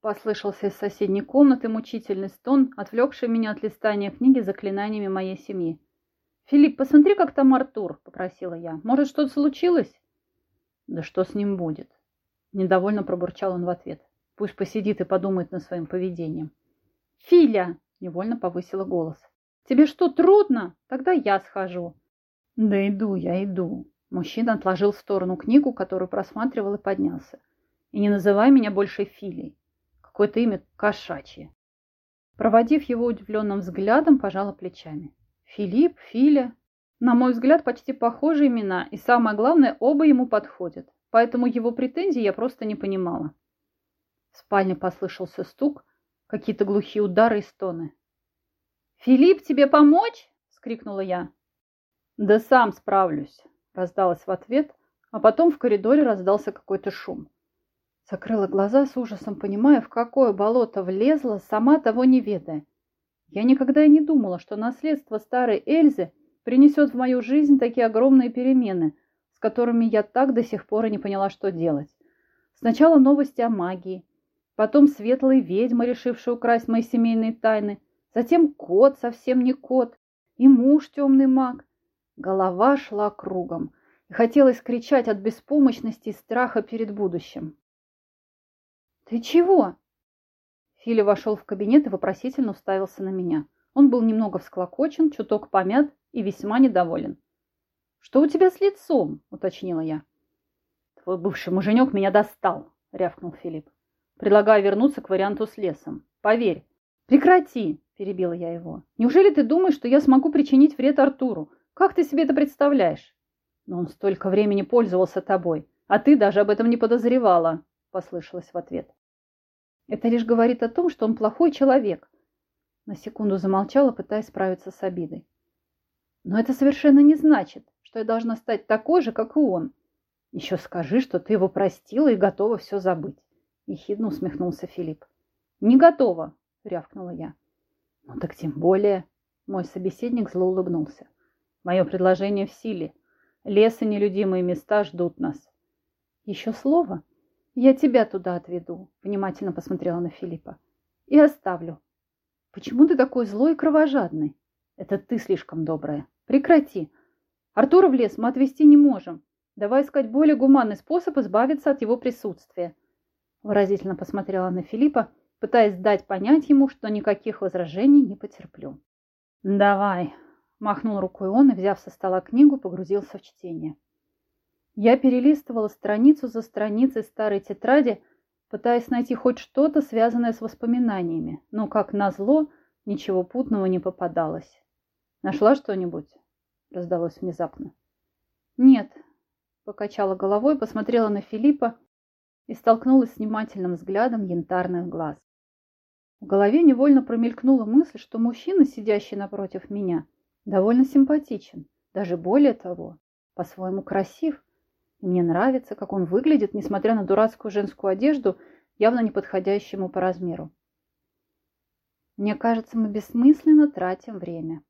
Послышался из соседней комнаты мучительный стон, отвлекший меня от листания книги заклинаниями моей семьи. «Филипп, посмотри, как там Артур», — попросила я. «Может, что-то случилось?» «Да что с ним будет?» Недовольно пробурчал он в ответ. «Пусть посидит и подумает над своим поведением». «Филя!» — невольно повысила голос. «Тебе что, трудно? Тогда я схожу». «Да иду я, иду». Мужчина отложил в сторону книгу, которую просматривал, и поднялся. «И не называй меня больше Филей. Какое-то имя кошачье. Проводив его удивленным взглядом, пожала плечами. Филипп, Филя. На мой взгляд, почти похожие имена, и самое главное, оба ему подходят. Поэтому его претензий я просто не понимала. В спальне послышался стук, какие-то глухие удары и стоны. «Филипп, тебе помочь?» – скрикнула я. «Да сам справлюсь», – раздалось в ответ, а потом в коридоре раздался какой-то шум. Закрыла глаза с ужасом, понимая, в какое болото влезла, сама того не ведая. Я никогда и не думала, что наследство старой Эльзы принесет в мою жизнь такие огромные перемены, с которыми я так до сих пор и не поняла, что делать. Сначала новости о магии, потом светлые ведьмы, решившие украсть мои семейные тайны, затем кот, совсем не кот, и муж темный маг. Голова шла кругом, и хотелось кричать от беспомощности и страха перед будущим. «Ты чего?» Филя вошел в кабинет и вопросительно уставился на меня. Он был немного всклокочен, чуток помят и весьма недоволен. «Что у тебя с лицом?» – уточнила я. «Твой бывший муженек меня достал», – рявкнул Филипп. «Предлагаю вернуться к варианту с лесом. Поверь». «Прекрати!» – перебила я его. «Неужели ты думаешь, что я смогу причинить вред Артуру? Как ты себе это представляешь?» «Но он столько времени пользовался тобой, а ты даже об этом не подозревала», – послышалось в ответ. Это лишь говорит о том, что он плохой человек. На секунду замолчала, пытаясь справиться с обидой. Но это совершенно не значит, что я должна стать такой же, как и он. Еще скажи, что ты его простила и готова все забыть. Ехидно усмехнулся Филипп. Не готова, рявкнула я. Ну так тем более. Мой собеседник зло улыбнулся. Мое предложение в силе. Лес и нелюдимые места ждут нас. Еще слово, «Я тебя туда отведу», — внимательно посмотрела на Филиппа. «И оставлю». «Почему ты такой злой и кровожадный?» «Это ты слишком добрая. Прекрати. Артура в лес мы отвезти не можем. Давай искать более гуманный способ избавиться от его присутствия». Выразительно посмотрела на Филиппа, пытаясь дать понять ему, что никаких возражений не потерплю. «Давай», — махнул рукой он и, взяв со стола книгу, погрузился в чтение. Я перелистывала страницу за страницей старой тетради, пытаясь найти хоть что-то, связанное с воспоминаниями, но, как назло, ничего путного не попадалось. «Нашла что-нибудь?» – раздалось внезапно. «Нет», – покачала головой, посмотрела на Филиппа и столкнулась с внимательным взглядом янтарных глаз. В голове невольно промелькнула мысль, что мужчина, сидящий напротив меня, довольно симпатичен, даже более того, по-своему красив – и мне нравится, как он выглядит, несмотря на дурацкую женскую одежду, явно не подходящую ему по размеру. Мне кажется, мы бессмысленно тратим время.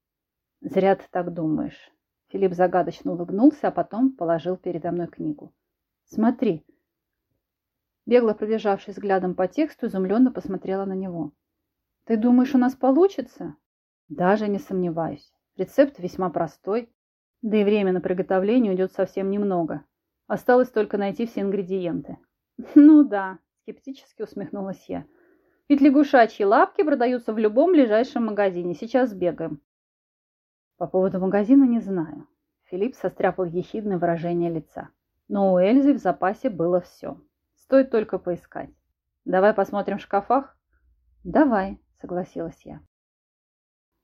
Зря ты так думаешь. Филипп загадочно улыбнулся, а потом положил передо мной книгу. Смотри. Бегло пробежавшись взглядом по тексту, изумленно посмотрела на него. Ты думаешь, у нас получится? Даже не сомневаюсь. Рецепт весьма простой, да и время на приготовление уйдет совсем немного. Осталось только найти все ингредиенты. Ну да, скептически усмехнулась я. Ведь лягушачьи лапки продаются в любом ближайшем магазине. Сейчас сбегаем. По поводу магазина не знаю. Филипп состряпал ехидное выражение лица. Но у Эльзы в запасе было все. Стоит только поискать. Давай посмотрим в шкафах? Давай, согласилась я.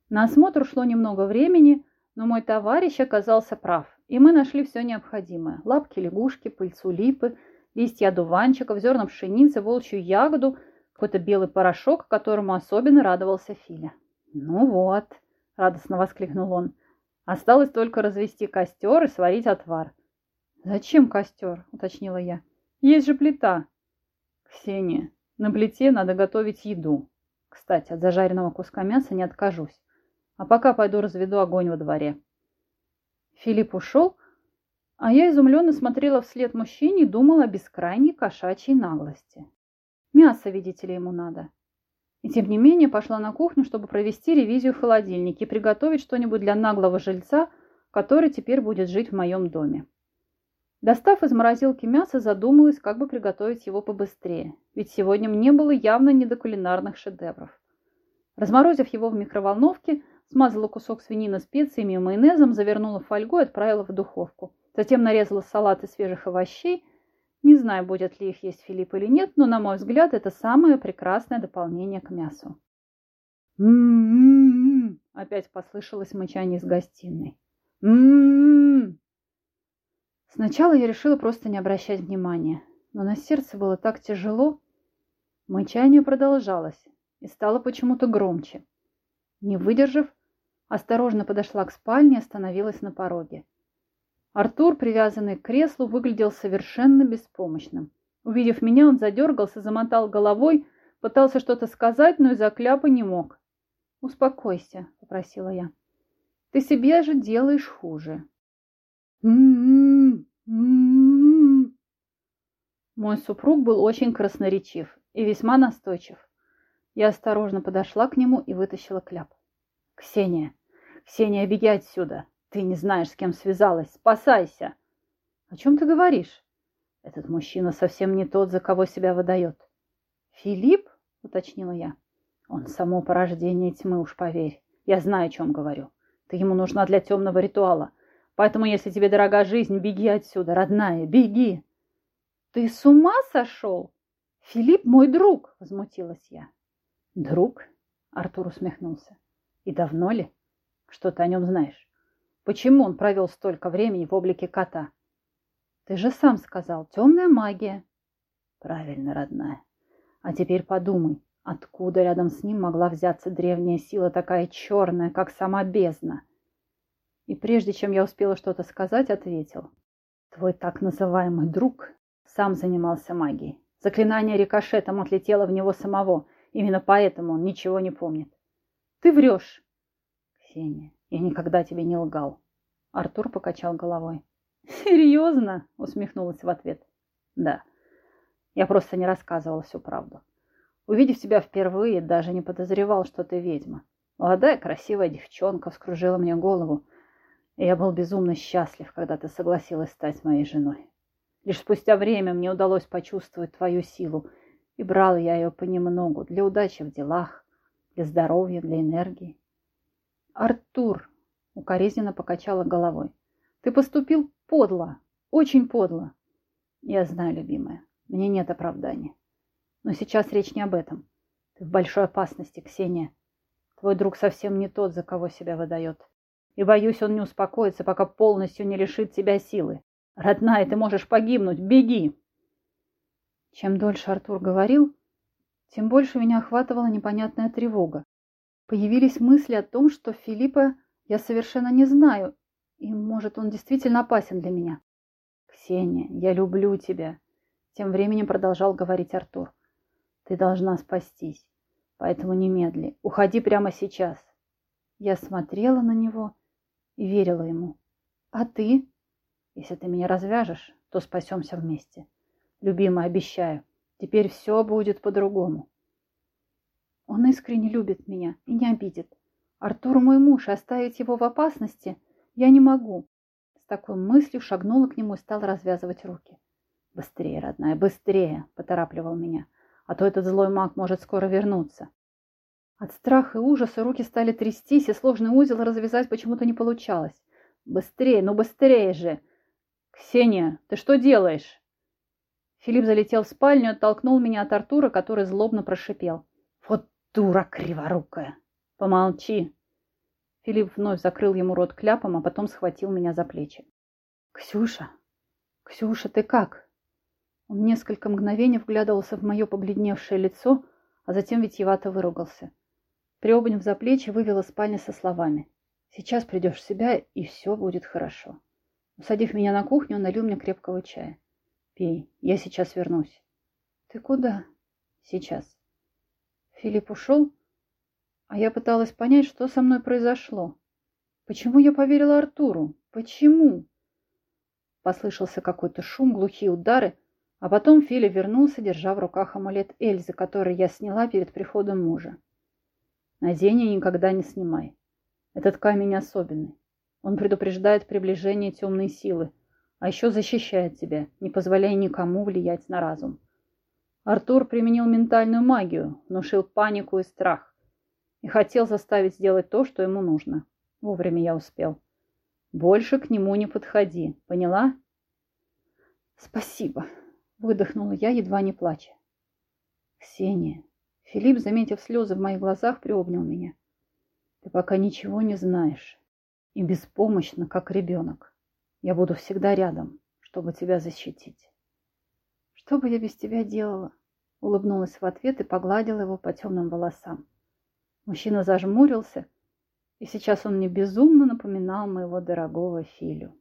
На осмотр ушло немного времени, но мой товарищ оказался прав. И мы нашли все необходимое. Лапки лягушки, пыльцу липы, листья одуванчиков, зерна пшеницы, волчью ягоду, какой-то белый порошок, которому особенно радовался Филя. «Ну вот», — радостно воскликнул он, — «осталось только развести костер и сварить отвар». «Зачем костер?» — уточнила я. «Есть же плита». «Ксения, на плите надо готовить еду. Кстати, от зажаренного куска мяса не откажусь. А пока пойду разведу огонь во дворе». Филипп ушел, а я изумленно смотрела вслед мужчине и думала о бескрайней кошачьей наглости. Мясо, видите ли, ему надо. И тем не менее пошла на кухню, чтобы провести ревизию в холодильнике и приготовить что-нибудь для наглого жильца, который теперь будет жить в моем доме. Достав из морозилки мясо, задумалась, как бы приготовить его побыстрее, ведь сегодня мне было явно не до кулинарных шедевров. Разморозив его в микроволновке, смазала кусок свинины специями и майонезом, завернула в фольгу и отправила в духовку. Затем нарезала салат из свежих овощей. Не знаю, будет ли их есть Филипп или нет, но, на мой взгляд, это самое прекрасное дополнение к мясу. «М-м-м!» опять послышалось мычание из гостиной. «М-м-м!» Сначала я решила просто не обращать внимания, но на сердце было так тяжело. Мычание продолжалось и стало почему-то громче. Не выдержав, осторожно подошла к спальне и остановилась на пороге. Артур, привязанный к креслу, выглядел совершенно беспомощным. Увидев меня, он задергался, замотал головой, пытался что-то сказать, но из-за кляпа не мог. «Успокойся», — попросила я. «Ты себе же делаешь хуже». Мой супруг был очень красноречив и весьма настойчив. Я осторожно подошла к нему и вытащила кляп. «Ксения! Ксения, беги отсюда! Ты не знаешь, с кем связалась! Спасайся!» «О чем ты говоришь?» «Этот мужчина совсем не тот, за кого себя выдает». «Филипп?» — уточнила я. «Он само порождение тьмы, уж поверь. Я знаю, о чем говорю. Ты ему нужна для темного ритуала. Поэтому, если тебе дорога жизнь, беги отсюда, родная, беги. Ты с ума сошел? Филипп мой друг, возмутилась я. Друг? Артур усмехнулся. И давно ли? Что ты о нем знаешь? Почему он провел столько времени в облике кота? Ты же сам сказал, темная магия. Правильно, родная. А теперь подумай, откуда рядом с ним могла взяться древняя сила такая черная, как сама бездна? И прежде чем я успела что-то сказать, ответил. Твой так называемый друг сам занимался магией. Заклинание рикошетом отлетело в него самого. Именно поэтому он ничего не помнит. Ты врешь. Ксения, я никогда тебе не лгал. Артур покачал головой. Серьезно? Усмехнулась в ответ. Да. Я просто не рассказывал всю правду. Увидев тебя впервые, даже не подозревал, что ты ведьма. Молодая красивая девчонка вскружила мне голову. Я был безумно счастлив, когда ты согласилась стать моей женой. Лишь спустя время мне удалось почувствовать твою силу, и брал я ее понемногу, для удачи в делах, для здоровья, для энергии. Артур укоризненно покачала головой. Ты поступил подло, очень подло. Я знаю, любимая, мне нет оправдания. Но сейчас речь не об этом. Ты в большой опасности, Ксения. Твой друг совсем не тот, за кого себя выдает и боюсь, он не успокоится, пока полностью не лишит тебя силы. Родная, ты можешь погибнуть, беги!» Чем дольше Артур говорил, тем больше меня охватывала непонятная тревога. Появились мысли о том, что Филиппа я совершенно не знаю, и, может, он действительно опасен для меня. «Ксения, я люблю тебя», — тем временем продолжал говорить Артур. «Ты должна спастись, поэтому немедли. Уходи прямо сейчас». Я смотрела на него и верила ему. А ты? Если ты меня развяжешь, то спасемся вместе. Любимая, обещаю, теперь все будет по-другому. Он искренне любит меня и не обидит. Артур мой муж, оставить его в опасности я не могу. С такой мыслью шагнула к нему и стала развязывать руки. «Быстрее, родная, быстрее!» – поторапливал меня. «А то этот злой маг может скоро вернуться». От страха и ужаса руки стали трястись, и сложный узел развязать почему-то не получалось. «Быстрее, ну быстрее же!» «Ксения, ты что делаешь?» Филипп залетел в спальню, оттолкнул меня от Артура, который злобно прошипел. «Вот дура криворукая!» «Помолчи!» Филипп вновь закрыл ему рот кляпом, а потом схватил меня за плечи. «Ксюша! Ксюша, ты как?» Он несколько мгновений вглядывался в мое побледневшее лицо, а затем витьевато выругался. Приобняв за плечи, вывела спальню со словами. «Сейчас придешь в себя, и все будет хорошо». Усадив меня на кухню, он налил мне крепкого чая. «Пей, я сейчас вернусь». «Ты куда?» «Сейчас». Филипп ушел, а я пыталась понять, что со мной произошло. Почему я поверила Артуру? Почему? Послышался какой-то шум, глухие удары, А потом Филя вернулся, держа в руках амулет Эльзы, который я сняла перед приходом мужа. Надень и никогда не снимай. Этот камень особенный. Он предупреждает приближение темной силы, а еще защищает тебя, не позволяя никому влиять на разум. Артур применил ментальную магию, внушил панику и страх. И хотел заставить сделать то, что ему нужно. Вовремя я успел. Больше к нему не подходи, поняла? Спасибо, выдохнула я, едва не плача. Ксения. Филипп, заметив слезы в моих глазах, приобнял меня. Ты пока ничего не знаешь. И беспомощна, как ребенок. Я буду всегда рядом, чтобы тебя защитить. Что бы я без тебя делала? Улыбнулась в ответ и погладила его по темным волосам. Мужчина зажмурился, и сейчас он мне безумно напоминал моего дорогого Филю.